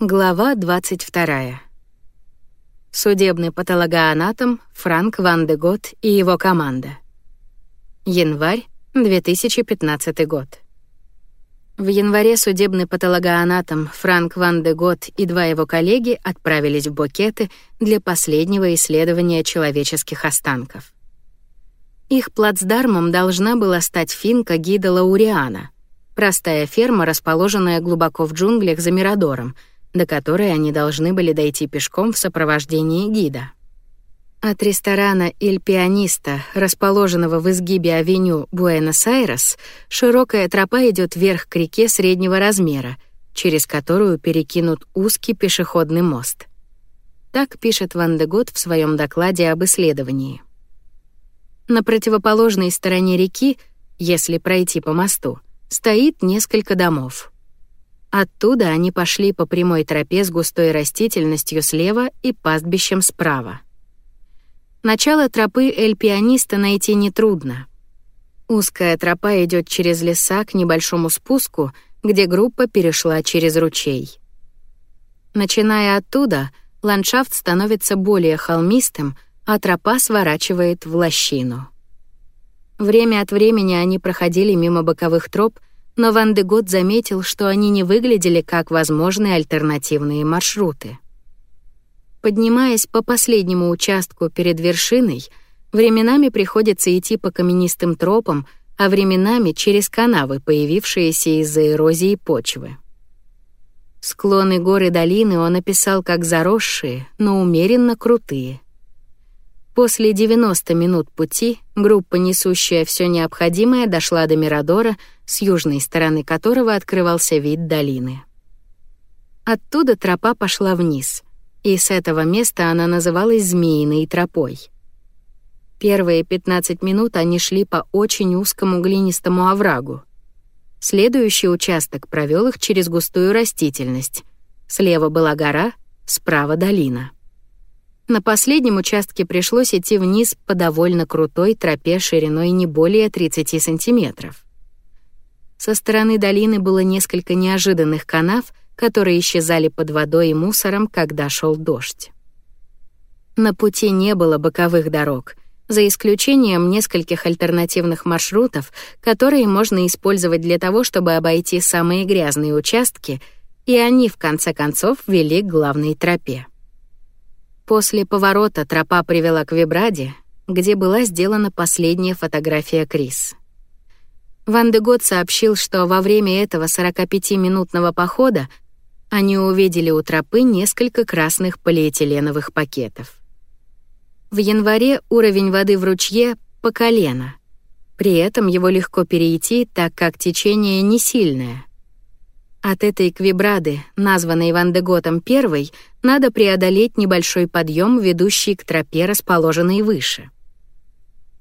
Глава 22. Судебный патологоанатом Франк Ван де Гот и его команда. Январь 2015 год. В январе судебный патологоанатом Франк Ван де Гот и два его коллеги отправились в Букеты для последнего исследования человеческих останков. Их плацдармом должна была стать финка гида Лауриана, простая ферма, расположенная глубоко в джунглях за Мирадором — до которой они должны были дойти пешком в сопровождении гида. От ресторана «Иль Пианиста», расположенного в изгибе авеню Буэнос-Айрес, широкая тропа идет вверх к реке среднего размера, через которую перекинут узкий пешеходный мост. Так пишет Ван де Гот в своем докладе об исследовании. На противоположной стороне реки, если пройти по мосту, стоит несколько домов. Оттуда они пошли по прямой тропе с густой растительностью слева и пастбищем справа. Начало тропы Эль-Пианиста найти нетрудно. Узкая тропа идет через леса к небольшому спуску, где группа перешла через ручей. Начиная оттуда, ландшафт становится более холмистым, а тропа сворачивает в лощину. Время от времени они проходили мимо боковых троп, но Ван де Гот заметил, что они не выглядели как возможные альтернативные маршруты. Поднимаясь по последнему участку перед вершиной, временами приходится идти по каменистым тропам, а временами через канавы, появившиеся из-за эрозии почвы. Склоны горы долины он описал как заросшие, но умеренно крутые — После 90 минут пути группа, несущая все необходимое, дошла до Мирадора, с южной стороны которого открывался вид долины. Оттуда тропа пошла вниз, и с этого места она называлась Змеиной тропой. Первые 15 минут они шли по очень узкому глинистому оврагу. Следующий участок провел их через густую растительность. Слева была гора, справа — долина. На последнем участке пришлось идти вниз по довольно крутой тропе шириной не более 30 сантиметров. Со стороны долины было несколько неожиданных канав, которые исчезали под водой и мусором, когда шел дождь. На пути не было боковых дорог, за исключением нескольких альтернативных маршрутов, которые можно использовать для того, чтобы обойти самые грязные участки, и они в конце концов вели к главной тропе. После поворота тропа привела к Вибраде, где была сделана последняя фотография Крис. Ван де Гот сообщил, что во время этого 45-минутного похода они увидели у тропы несколько красных полиэтиленовых пакетов. В январе уровень воды в ручье по колено. При этом его легко перейти, так как течение не сильное. От этой квибрады, названной Ван де Готом первой, надо преодолеть небольшой подъем, ведущий к тропе, расположенной выше.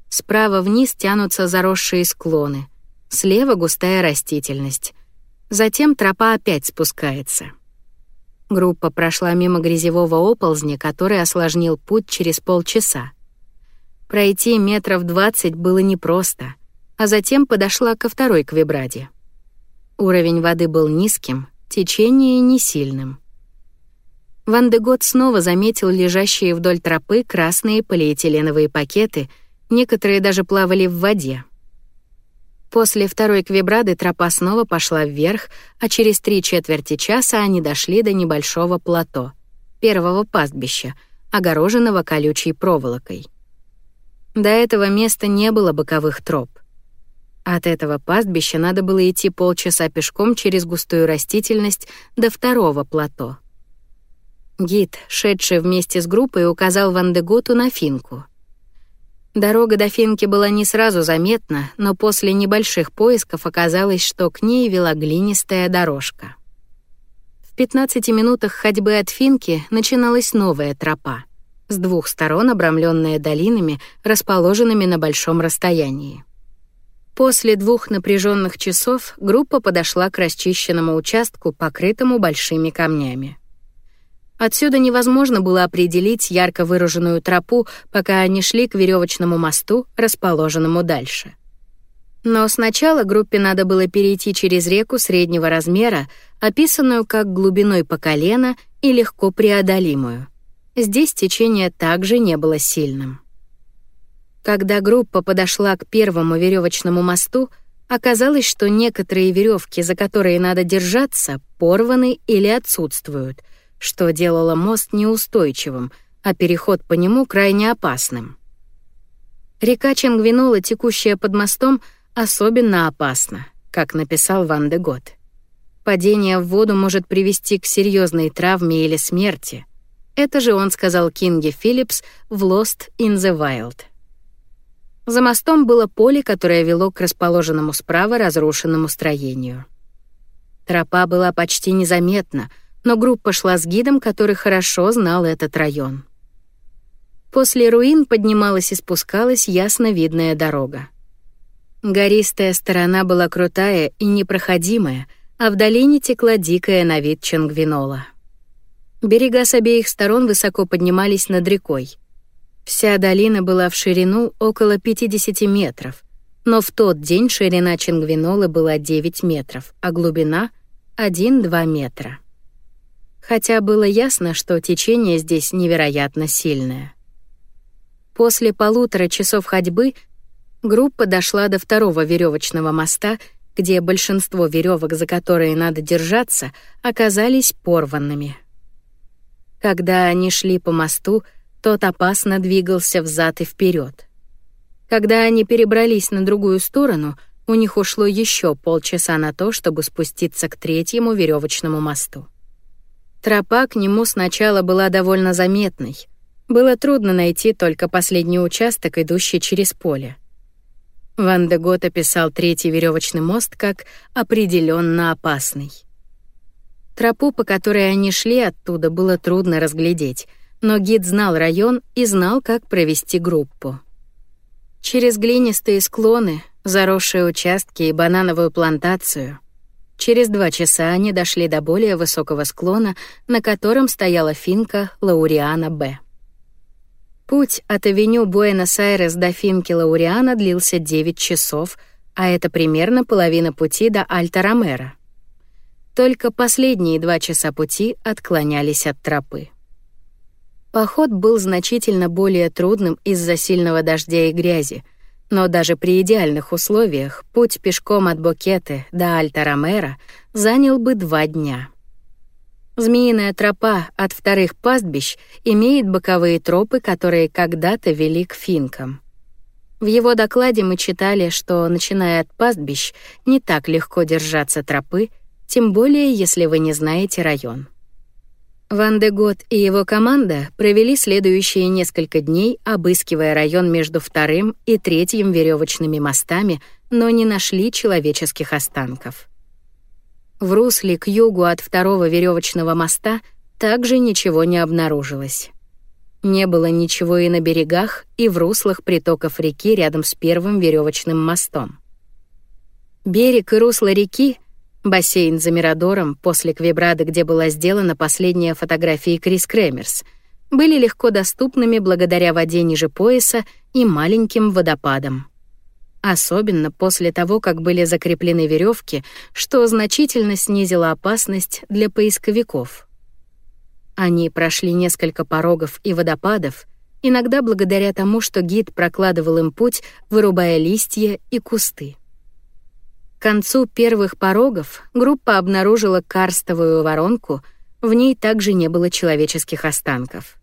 Справа вниз тянутся заросшие склоны, слева густая растительность. Затем тропа опять спускается. Группа прошла мимо грязевого оползня, который осложнил путь через полчаса. Пройти метров двадцать было непросто, а затем подошла ко второй квибраде. Уровень воды был низким, течение не сильным. Ван де Гот снова заметил лежащие вдоль тропы красные полиэтиленовые пакеты, некоторые даже плавали в воде. После второй квебрады тропа снова пошла вверх, а через три четверти часа они дошли до небольшого плато, первого пастбища, огороженного колючей проволокой. До этого места не было боковых троп — от этого пастбища надо было идти полчаса пешком через густую растительность до второго плато. Гид, шедший вместе с группой, указал Ван де Готу на Финку. Дорога до Финки была не сразу заметна, но после небольших поисков оказалось, что к ней вела глинистая дорожка. В 15 минутах ходьбы от Финки начиналась новая тропа, с двух сторон обрамленная долинами, расположенными на большом расстоянии. После двух напряженных часов группа подошла к расчищенному участку, покрытому большими камнями. Отсюда невозможно было определить ярко выраженную тропу, пока они шли к веревочному мосту, расположенному дальше. Но сначала группе надо было перейти через реку среднего размера, описанную как глубиной по колено и легко преодолимую. Здесь течение также не было сильным. Когда группа подошла к первому веревочному мосту, оказалось, что некоторые веревки, за которые надо держаться, порваны или отсутствуют, что делало мост неустойчивым, а переход по нему крайне опасным. Река Чангвинола, текущая под мостом, особенно опасна, как написал Ван де Гот. Падение в воду может привести к серьезной травме или смерти. Это же он сказал Кинге Филлипс в Lost in the Wild. За мостом было поле, которое вело к расположенному справа разрушенному строению. Тропа была почти незаметна, но группа шла с гидом, который хорошо знал этот район. После руин поднималась и спускалась ясно видная дорога. Гористая сторона была крутая и непроходимая, а в долине текла дикая на вид Чангвинола. Берега с обеих сторон высоко поднимались над рекой — Вся долина была в ширину около 50 метров, но в тот день ширина Чингвинолы была 9 метров, а глубина — 1-2 метра. Хотя было ясно, что течение здесь невероятно сильное. После полутора часов ходьбы группа дошла до второго веревочного моста, где большинство веревок, за которые надо держаться, оказались порванными. Когда они шли по мосту, тот опасно двигался взад и вперед. Когда они перебрались на другую сторону, у них ушло еще полчаса на то, чтобы спуститься к третьему веревочному мосту. Тропа к нему сначала была довольно заметной. Было трудно найти только последний участок, идущий через поле. Ван де Гот описал третий веревочный мост как определенно опасный. Тропу, по которой они шли оттуда, было трудно разглядеть, но гид знал район и знал, как провести группу. Через глинистые склоны, заросшие участки и банановую плантацию. Через два часа они дошли до более высокого склона, на котором стояла финка Лауриана Б. Путь от авеню Буэнос-Айрес до финки Лауриана длился 9 часов, а это примерно половина пути до Альта-Ромеро. Только последние два часа пути отклонялись от тропы. Поход был значительно более трудным из-за сильного дождя и грязи, но даже при идеальных условиях путь пешком от Бокеты до Альта-Ромеро занял бы два дня. Змеиная тропа от вторых пастбищ имеет боковые тропы, которые когда-то вели к финкам. В его докладе мы читали, что, начиная от пастбищ, не так легко держаться тропы, тем более если вы не знаете район. Ван де Гот и его команда провели следующие несколько дней, обыскивая район между вторым и третьим веревочными мостами, но не нашли человеческих останков. В русле к югу от второго веревочного моста также ничего не обнаружилось. Не было ничего и на берегах, и в руслах притоков реки рядом с первым веревочным мостом. Берег и русло реки Бассейн за Мирадором, после Квебрады, где была сделана последняя фотография Крис Кремерс, были легко доступными благодаря воде ниже пояса и маленьким водопадам. Особенно после того, как были закреплены веревки, что значительно снизило опасность для поисковиков. Они прошли несколько порогов и водопадов, иногда благодаря тому, что гид прокладывал им путь, вырубая листья и кусты. К концу первых порогов группа обнаружила карстовую воронку, в ней также не было человеческих останков.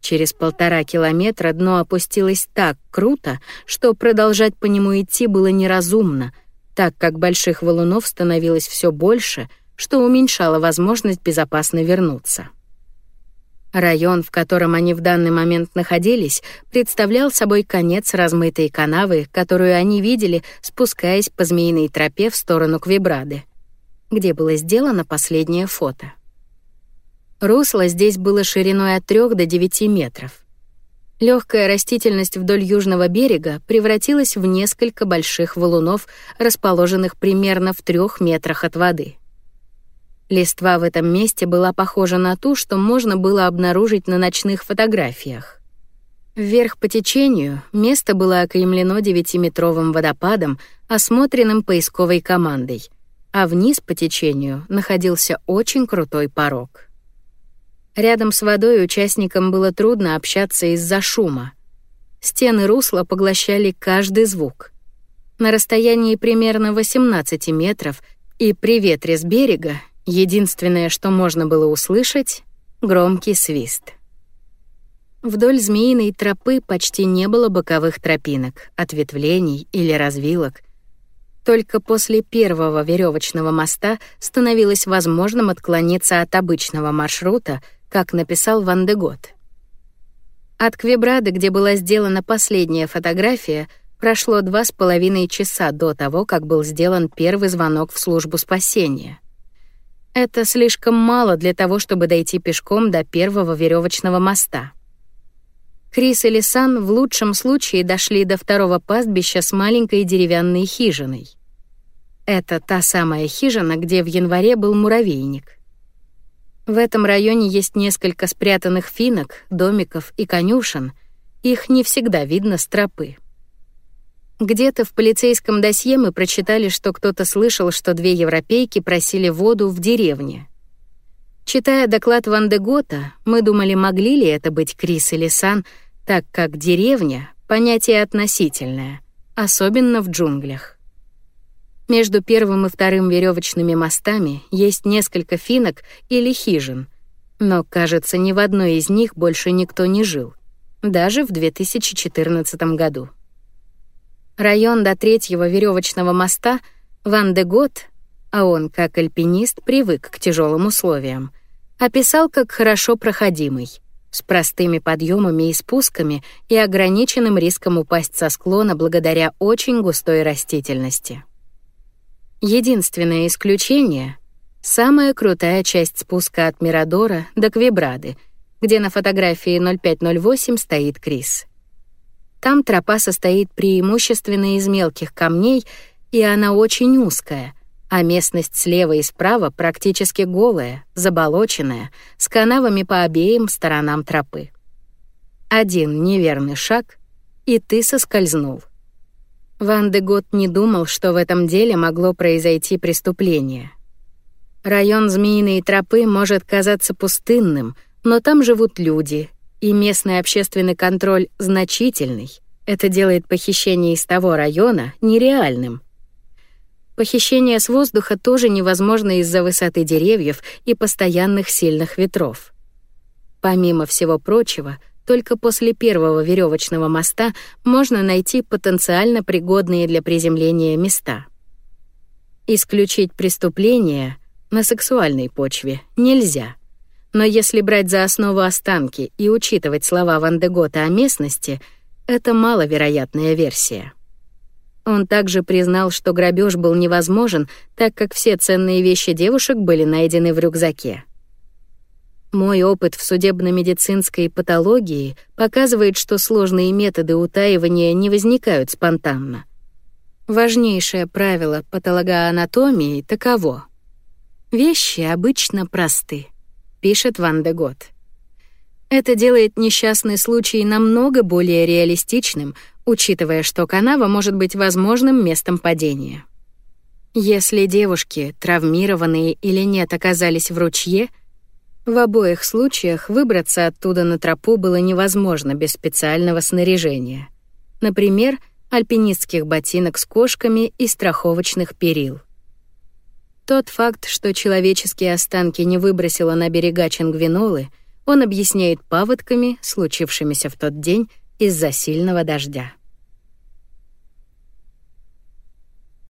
Через полтора километра дно опустилось так круто, что продолжать по нему идти было неразумно, так как больших валунов становилось все больше, что уменьшало возможность безопасно вернуться. Район, в котором они в данный момент находились, представлял собой конец размытой канавы, которую они видели, спускаясь по змеиной тропе в сторону Квебрады, где было сделано последнее фото. Русло здесь было шириной от 3 до 9 метров. Легкая растительность вдоль южного берега превратилась в несколько больших валунов, расположенных примерно в трех метрах от воды. Листва в этом месте была похожа на ту, что можно было обнаружить на ночных фотографиях. Вверх по течению место было окаймлено девятиметровым водопадом, осмотренным поисковой командой, а вниз по течению находился очень крутой порог. Рядом с водой участникам было трудно общаться из-за шума. Стены русла поглощали каждый звук. На расстоянии примерно 18 метров и при ветре с берега единственное, что можно было услышать — громкий свист. Вдоль змеиной тропы почти не было боковых тропинок, ответвлений или развилок. Только после первого веревочного моста становилось возможным отклониться от обычного маршрута, как написал Ван де Гот. От Квебрады, где была сделана последняя фотография, прошло два с половиной часа до того, как был сделан первый звонок в службу спасения. Это слишком мало для того, чтобы дойти пешком до первого веревочного моста. Крис и Лисан в лучшем случае дошли до второго пастбища с маленькой деревянной хижиной. Это та самая хижина, где в январе был муравейник. В этом районе есть несколько спрятанных финок, домиков и конюшен. Их не всегда видно с тропы. Где-то в полицейском досье мы прочитали, что кто-то слышал, что две европейки просили воду в деревне. Читая доклад Ван де Гота, мы думали, могли ли это быть Крис или Сан, так как деревня — понятие относительное, особенно в джунглях. Между первым и вторым веревочными мостами есть несколько финок или хижин, но, кажется, ни в одной из них больше никто не жил, даже в 2014 году. Район до третьего веревочного моста Ван де Гот, а он, как альпинист, привык к тяжелым условиям, описал как хорошо проходимый — с простыми подъемами и спусками и ограниченным риском упасть со склона благодаря очень густой растительности. Единственное исключение — самая крутая часть спуска от Мирадора до Квебрады, где на фотографии 0508 стоит Крис. Там тропа состоит преимущественно из мелких камней, и она очень узкая — а местность слева и справа практически голая, заболоченная, с канавами по обеим сторонам тропы. Один неверный шаг, и ты соскользнул. Ван де Гот не думал, что в этом деле могло произойти преступление. Район Змеиной тропы может казаться пустынным, но там живут люди, и местный общественный контроль значительный. Это делает похищение из того района нереальным. Похищение с воздуха тоже невозможно из-за высоты деревьев и постоянных сильных ветров. Помимо всего прочего, только после первого веревочного моста можно найти потенциально пригодные для приземления места. Исключить преступление на сексуальной почве нельзя. Но если брать за основу останки и учитывать слова Ван де Гота о местности, это маловероятная версия. Он также признал, что грабеж был невозможен, так как все ценные вещи девушек были найдены в рюкзаке. Мой опыт в судебно-медицинской патологии показывает, что сложные методы утаивания не возникают спонтанно. Важнейшее правило патологоанатомии таково. Вещи обычно просты, пишет Ван де Гот. Это делает несчастный случай намного более реалистичным, учитывая, что канава может быть возможным местом падения. Если девушки, травмированные или нет, оказались в ручье, в обоих случаях выбраться оттуда на тропу было невозможно без специального снаряжения. Например, альпинистских ботинок с кошками и страховочных перил. Тот факт, что человеческие останки не выбросило на берега Чангвинолы, он объясняет паводками, случившимися в тот день из-за сильного дождя.